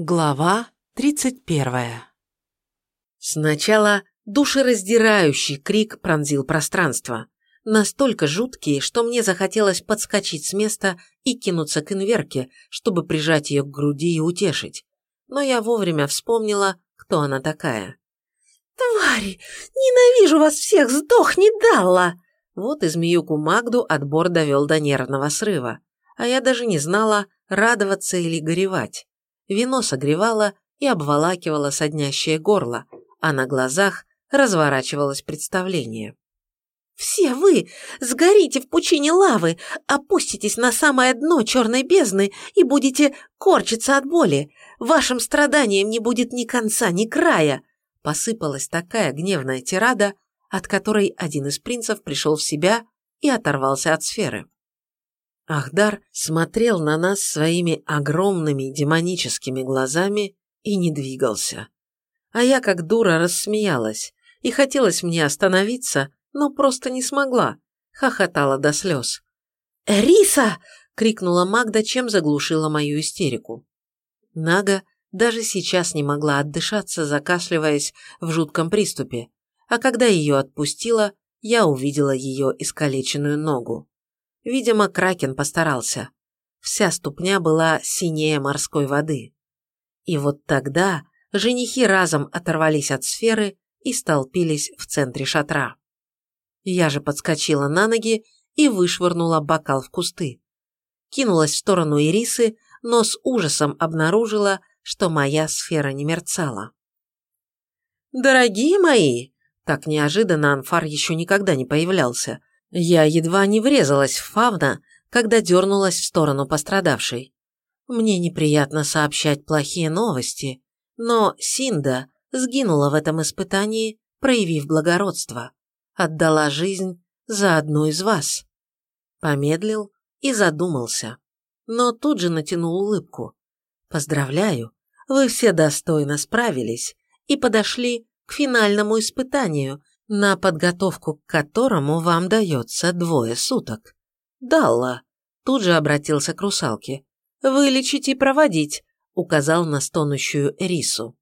Глава 31 Сначала душераздирающий крик пронзил пространство. Настолько жуткий, что мне захотелось подскочить с места и кинуться к инверке, чтобы прижать ее к груди и утешить. Но я вовремя вспомнила, кто она такая. «Твари! Ненавижу вас всех! Сдохни, Далла!» Вот и змеюку Магду отбор довел до нервного срыва. А я даже не знала, радоваться или горевать. Вино согревало и обволакивало соднящее горло, а на глазах разворачивалось представление. «Все вы сгорите в пучине лавы, опуститесь на самое дно черной бездны и будете корчиться от боли. Вашим страданиям не будет ни конца, ни края!» Посыпалась такая гневная тирада, от которой один из принцев пришел в себя и оторвался от сферы. Ахдар смотрел на нас своими огромными демоническими глазами и не двигался. А я как дура рассмеялась, и хотелось мне остановиться, но просто не смогла, хохотала до слез. «Риса!» — крикнула Магда, чем заглушила мою истерику. Нага даже сейчас не могла отдышаться, закашливаясь в жутком приступе, а когда ее отпустила, я увидела ее искалеченную ногу. Видимо, Кракен постарался. Вся ступня была синее морской воды. И вот тогда женихи разом оторвались от сферы и столпились в центре шатра. Я же подскочила на ноги и вышвырнула бокал в кусты. Кинулась в сторону Ирисы, но с ужасом обнаружила, что моя сфера не мерцала. «Дорогие мои!» Так неожиданно Анфар еще никогда не появлялся. Я едва не врезалась в Фавна, когда дернулась в сторону пострадавшей. Мне неприятно сообщать плохие новости, но Синда сгинула в этом испытании, проявив благородство. Отдала жизнь за одну из вас. Помедлил и задумался, но тут же натянул улыбку. Поздравляю, вы все достойно справились и подошли к финальному испытанию, на подготовку к которому вам дается двое суток. Далла тут же обратился к русалке. «Вылечить и проводить», — указал на стонущую Рису.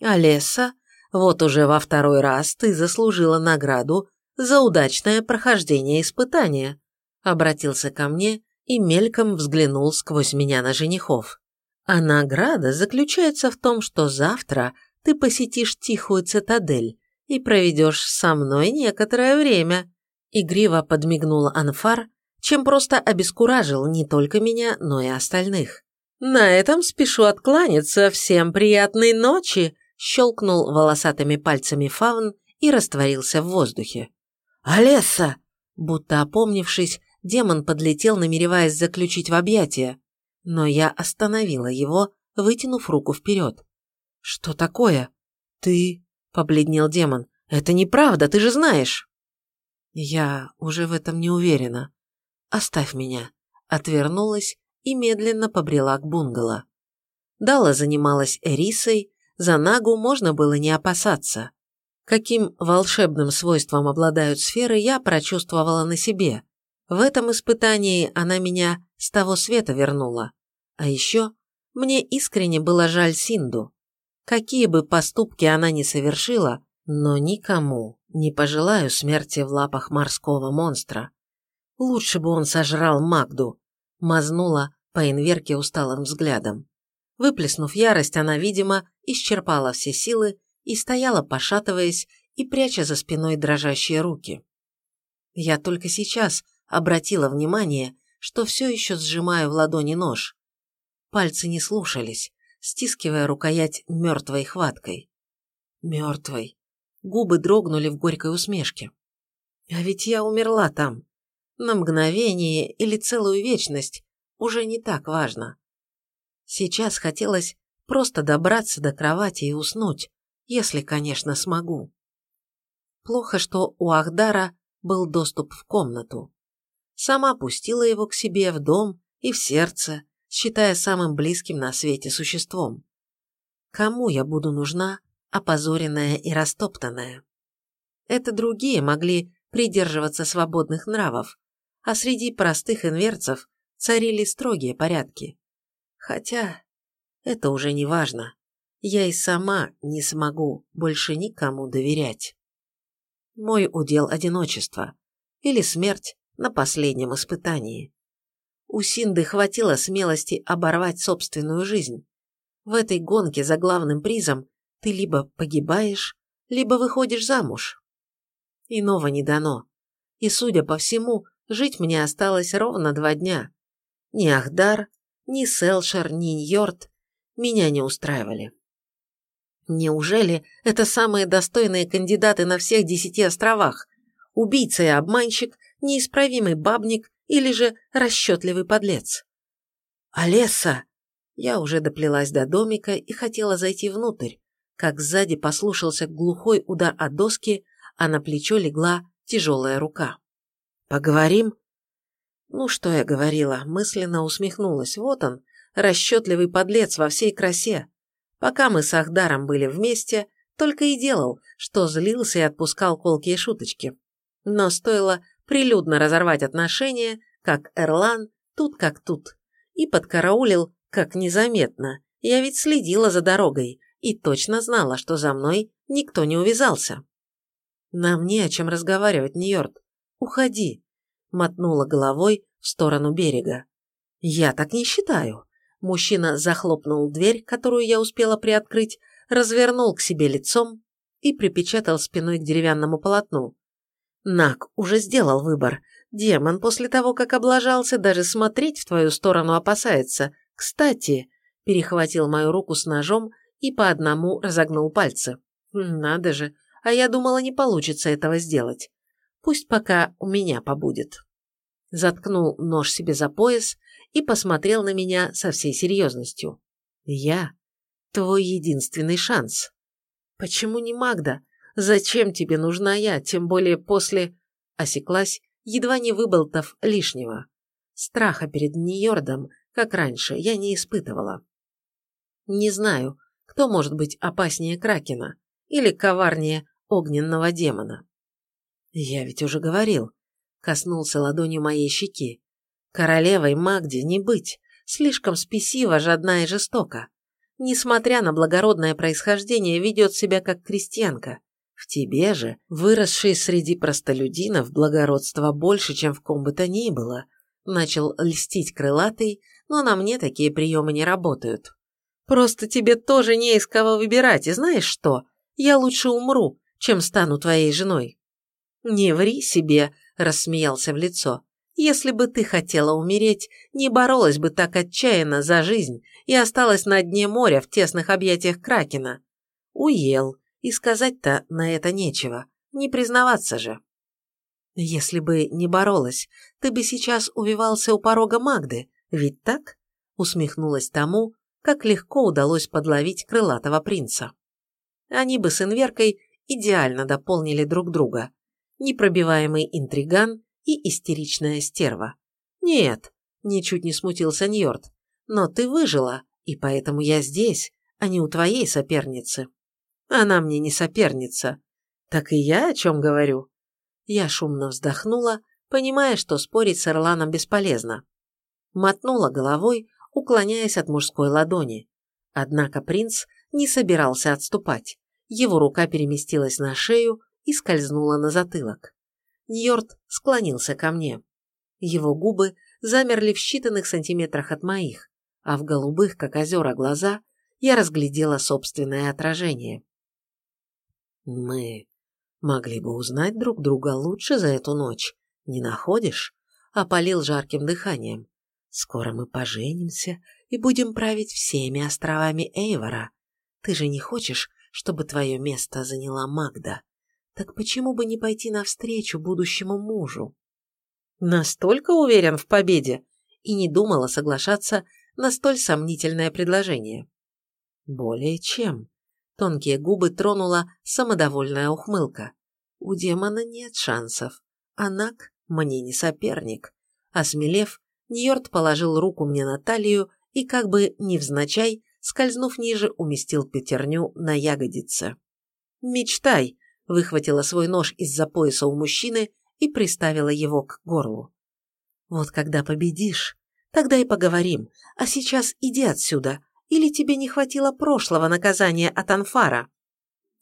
«Олеса, вот уже во второй раз ты заслужила награду за удачное прохождение испытания», — обратился ко мне и мельком взглянул сквозь меня на женихов. «А награда заключается в том, что завтра ты посетишь тихую цитадель, и проведешь со мной некоторое время», – игриво подмигнул Анфар, чем просто обескуражил не только меня, но и остальных. «На этом спешу откланяться. Всем приятной ночи!» – щелкнул волосатыми пальцами фаун и растворился в воздухе. «Алесса!» Будто опомнившись, демон подлетел, намереваясь заключить в объятия, но я остановила его, вытянув руку вперед. «Что такое? Ты...» – побледнел демон. «Это неправда, ты же знаешь!» «Я уже в этом не уверена. Оставь меня», – отвернулась и медленно побрела к бунгало. Дала занималась Эрисой, за Нагу можно было не опасаться. Каким волшебным свойством обладают сферы, я прочувствовала на себе. В этом испытании она меня с того света вернула. А еще мне искренне было жаль Синду. Какие бы поступки она ни совершила, но никому не пожелаю смерти в лапах морского монстра. Лучше бы он сожрал Магду, мазнула по инверке усталым взглядом. Выплеснув ярость, она, видимо, исчерпала все силы и стояла, пошатываясь и пряча за спиной дрожащие руки. Я только сейчас обратила внимание, что все еще сжимаю в ладони нож. Пальцы не слушались, стискивая рукоять мертвой хваткой. Мертвой. Губы дрогнули в горькой усмешке. А ведь я умерла там. На мгновение или целую вечность уже не так важно. Сейчас хотелось просто добраться до кровати и уснуть, если, конечно, смогу. Плохо, что у Ахдара был доступ в комнату. Сама пустила его к себе в дом и в сердце, считая самым близким на свете существом. Кому я буду нужна, опозоренная и растоптанная? Это другие могли придерживаться свободных нравов, а среди простых инверцев царили строгие порядки. Хотя это уже не важно. Я и сама не смогу больше никому доверять. Мой удел одиночество или смерть на последнем испытании. У Синды хватило смелости оборвать собственную жизнь. В этой гонке за главным призом ты либо погибаешь, либо выходишь замуж. Иного не дано. И, судя по всему, жить мне осталось ровно два дня. Ни Ахдар, ни Селшер, ни Ньорд меня не устраивали. Неужели это самые достойные кандидаты на всех десяти островах? Убийца и обманщик, неисправимый бабник или же расчетливый подлец? «Олеса!» Я уже доплелась до домика и хотела зайти внутрь, как сзади послушался глухой удар от доски, а на плечо легла тяжелая рука. «Поговорим?» Ну, что я говорила, мысленно усмехнулась. Вот он, расчетливый подлец во всей красе. Пока мы с Ахдаром были вместе, только и делал, что злился и отпускал колкие шуточки. Но стоило прилюдно разорвать отношения, как Эрлан, тут как тут, и подкараулил, как незаметно. Я ведь следила за дорогой и точно знала, что за мной никто не увязался. «Нам не о чем разговаривать, Нью-Йорк. Уходи», — мотнула головой в сторону берега. «Я так не считаю». Мужчина захлопнул дверь, которую я успела приоткрыть, развернул к себе лицом и припечатал спиной к деревянному полотну. Нак уже сделал выбор. Демон после того, как облажался, даже смотреть в твою сторону опасается. Кстати, перехватил мою руку с ножом и по одному разогнул пальцы. Надо же, а я думала, не получится этого сделать. Пусть пока у меня побудет. Заткнул нож себе за пояс и посмотрел на меня со всей серьезностью. Я твой единственный шанс. Почему не Магда? Зачем тебе нужна я, тем более после... Осеклась, едва не выболтав лишнего. Страха перед Ньордом, как раньше, я не испытывала. Не знаю, кто может быть опаснее Кракена или коварнее огненного демона. Я ведь уже говорил, коснулся ладонью моей щеки. Королевой Магде не быть, слишком спесива, жадна и жестока. Несмотря на благородное происхождение, ведет себя как крестьянка. В тебе же, выросшей среди простолюдинов, благородства больше, чем в ком бы то ни было. Начал льстить крылатый, но на мне такие приемы не работают. Просто тебе тоже не из кого выбирать, и знаешь что? Я лучше умру, чем стану твоей женой. Не ври себе, рассмеялся в лицо. Если бы ты хотела умереть, не боролась бы так отчаянно за жизнь и осталась на дне моря в тесных объятиях Кракена. Уел, и сказать-то на это нечего, не признаваться же. Если бы не боролась, ты бы сейчас увивался у порога Магды, ведь так? Усмехнулась тому, как легко удалось подловить крылатого принца. Они бы с Инверкой идеально дополнили друг друга. Непробиваемый интриган и истеричная стерва. Нет, ничуть не смутился Ньорд, но ты выжила, и поэтому я здесь, а не у твоей соперницы. Она мне не соперница. Так и я о чем говорю. Я шумно вздохнула, понимая, что спорить с Эрланом бесполезно. Мотнула головой, уклоняясь от мужской ладони. Однако принц не собирался отступать. Его рука переместилась на шею и скользнула на затылок. Ньорд склонился ко мне. Его губы замерли в считанных сантиметрах от моих, а в голубых, как озера, глаза я разглядела собственное отражение. «Мы могли бы узнать друг друга лучше за эту ночь, не находишь?» — опалил жарким дыханием. «Скоро мы поженимся и будем править всеми островами Эйвора. Ты же не хочешь, чтобы твое место заняла Магда?» Так почему бы не пойти навстречу будущему мужу? Настолько уверен в победе и не думала соглашаться на столь сомнительное предложение. Более чем. Тонкие губы тронула самодовольная ухмылка. У демона нет шансов. Анак мне не соперник. Осмелев, Ньорд положил руку мне на талию и, как бы невзначай, скользнув ниже, уместил пятерню на ягодице. «Мечтай!» выхватила свой нож из-за пояса у мужчины и приставила его к горлу. «Вот когда победишь, тогда и поговорим, а сейчас иди отсюда Или тебе не хватило прошлого наказания от Анфара?»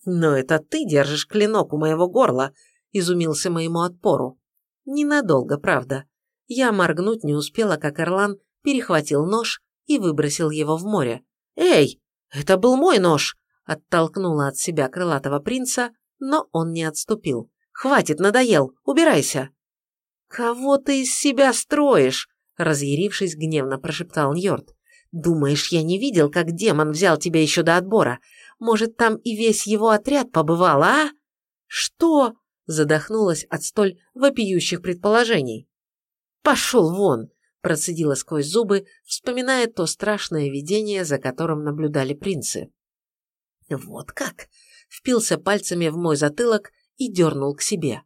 «Но это ты держишь клинок у моего горла», – изумился моему отпору. Ненадолго, правда. Я моргнуть не успела, как Эрлан перехватил нож и выбросил его в море. «Эй, это был мой нож!» – оттолкнула от себя крылатого принца, но он не отступил. «Хватит, надоел, убирайся!» «Кого ты из себя строишь?» – разъярившись, гневно прошептал Ньорд. «Думаешь, я не видел, как демон взял тебя еще до отбора? Может, там и весь его отряд побывал, а?» «Что?» – задохнулась от столь вопиющих предположений. «Пошел вон!» – процедила сквозь зубы, вспоминая то страшное видение, за которым наблюдали принцы. «Вот как!» – впился пальцами в мой затылок и дернул к себе.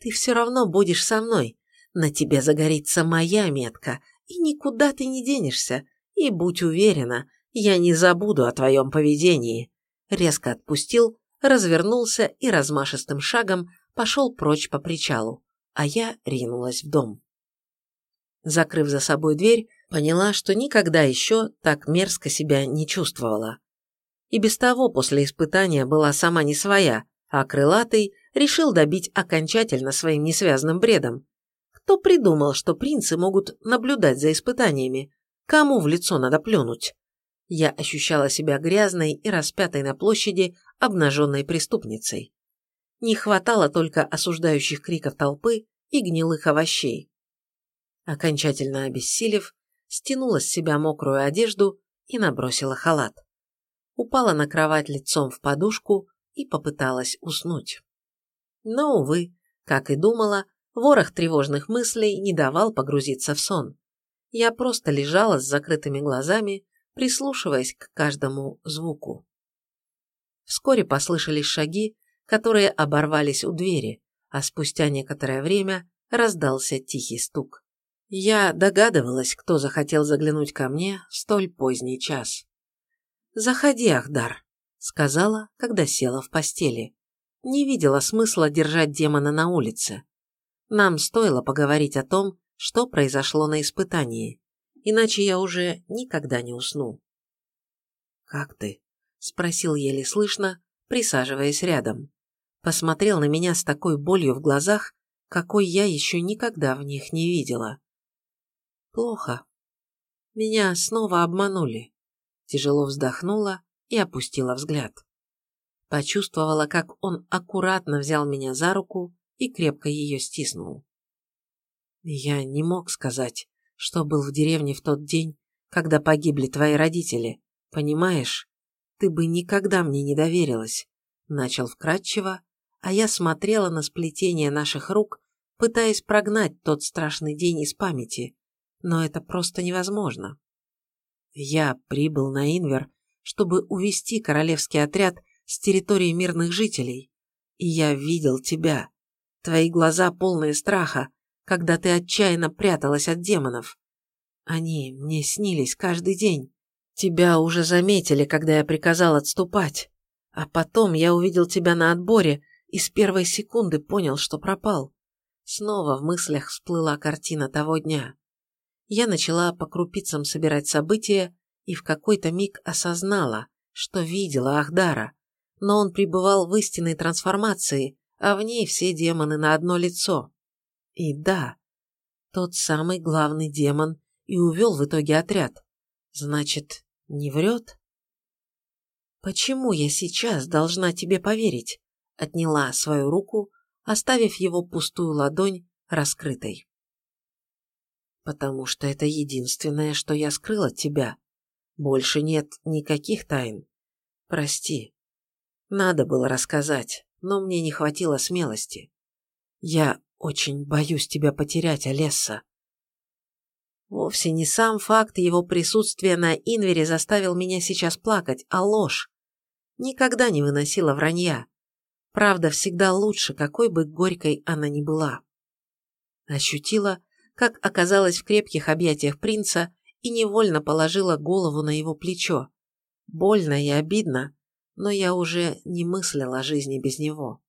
«Ты все равно будешь со мной. На тебе загорится моя метка, и никуда ты не денешься. И будь уверена, я не забуду о твоем поведении». Резко отпустил, развернулся и размашистым шагом пошел прочь по причалу, а я ринулась в дом. Закрыв за собой дверь, поняла, что никогда еще так мерзко себя не чувствовала. И без того после испытания была сама не своя, а крылатый решил добить окончательно своим несвязным бредом. Кто придумал, что принцы могут наблюдать за испытаниями? Кому в лицо надо плюнуть? Я ощущала себя грязной и распятой на площади обнаженной преступницей. Не хватало только осуждающих криков толпы и гнилых овощей. Окончательно обессилев, стянула с себя мокрую одежду и набросила халат. Упала на кровать лицом в подушку и попыталась уснуть. Но, увы, как и думала, ворох тревожных мыслей не давал погрузиться в сон. Я просто лежала с закрытыми глазами, прислушиваясь к каждому звуку. Вскоре послышались шаги, которые оборвались у двери, а спустя некоторое время раздался тихий стук. Я догадывалась, кто захотел заглянуть ко мне в столь поздний час. «Заходи, Ахдар», — сказала, когда села в постели. Не видела смысла держать демона на улице. Нам стоило поговорить о том, что произошло на испытании, иначе я уже никогда не усну. «Как ты?» — спросил еле слышно, присаживаясь рядом. Посмотрел на меня с такой болью в глазах, какой я еще никогда в них не видела. Плохо. Меня снова обманули. Тяжело вздохнула и опустила взгляд. Почувствовала, как он аккуратно взял меня за руку и крепко ее стиснул. Я не мог сказать, что был в деревне в тот день, когда погибли твои родители. Понимаешь? Ты бы никогда мне не доверилась. Начал вкратчиво, а я смотрела на сплетение наших рук, пытаясь прогнать тот страшный день из памяти, но это просто невозможно. Я прибыл на Инвер, чтобы увести королевский отряд с территории мирных жителей, и я видел тебя. Твои глаза полные страха, когда ты отчаянно пряталась от демонов. Они мне снились каждый день. Тебя уже заметили, когда я приказал отступать. А потом я увидел тебя на отборе и с первой секунды понял, что пропал. Снова в мыслях всплыла картина того дня я начала по крупицам собирать события и в какой-то миг осознала, что видела Ахдара, но он пребывал в истинной трансформации, а в ней все демоны на одно лицо. И да, тот самый главный демон и увел в итоге отряд. Значит, не врет? «Почему я сейчас должна тебе поверить?» Отняла свою руку, оставив его пустую ладонь раскрытой потому что это единственное, что я скрыл от тебя. Больше нет никаких тайн. Прости. Надо было рассказать, но мне не хватило смелости. Я очень боюсь тебя потерять, Олесса. Вовсе не сам факт его присутствия на Инвере заставил меня сейчас плакать, а ложь. Никогда не выносила вранья. Правда всегда лучше, какой бы горькой она ни была. Ощутила, как оказалась в крепких объятиях принца и невольно положила голову на его плечо. Больно и обидно, но я уже не мыслила жизни без него.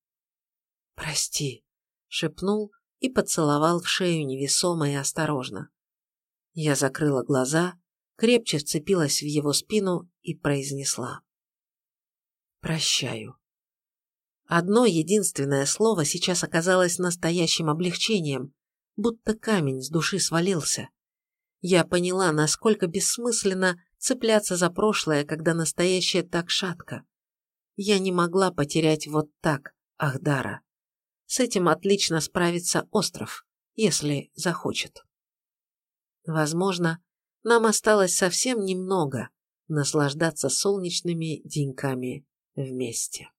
«Прости», — шепнул и поцеловал в шею невесомо и осторожно. Я закрыла глаза, крепче вцепилась в его спину и произнесла. «Прощаю». Одно единственное слово сейчас оказалось настоящим облегчением, будто камень с души свалился. Я поняла, насколько бессмысленно цепляться за прошлое, когда настоящее так шатко. Я не могла потерять вот так Ахдара. С этим отлично справится остров, если захочет. Возможно, нам осталось совсем немного наслаждаться солнечными деньками вместе.